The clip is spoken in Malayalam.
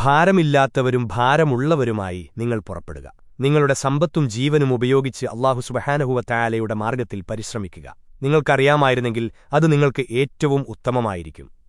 ഭാരമില്ലാത്തവരും ഭാരമുള്ളവരുമായി നിങ്ങൾ പുറപ്പെടുക. നിങ്ങളുടെ സമ്പത്തും ജീവനും ഉപയോഗിച്ച് അള്ളാഹു സുബഹാനഹുവ തായാലയുടെ മാർഗത്തിൽ പരിശ്രമിക്കുക. നിങ്ങൾക്കറിയാമായിരുന്നെങ്കിൽ അത് നിങ്ങൾക്ക് ഏറ്റവും ഉത്തമമായിരിക്കും.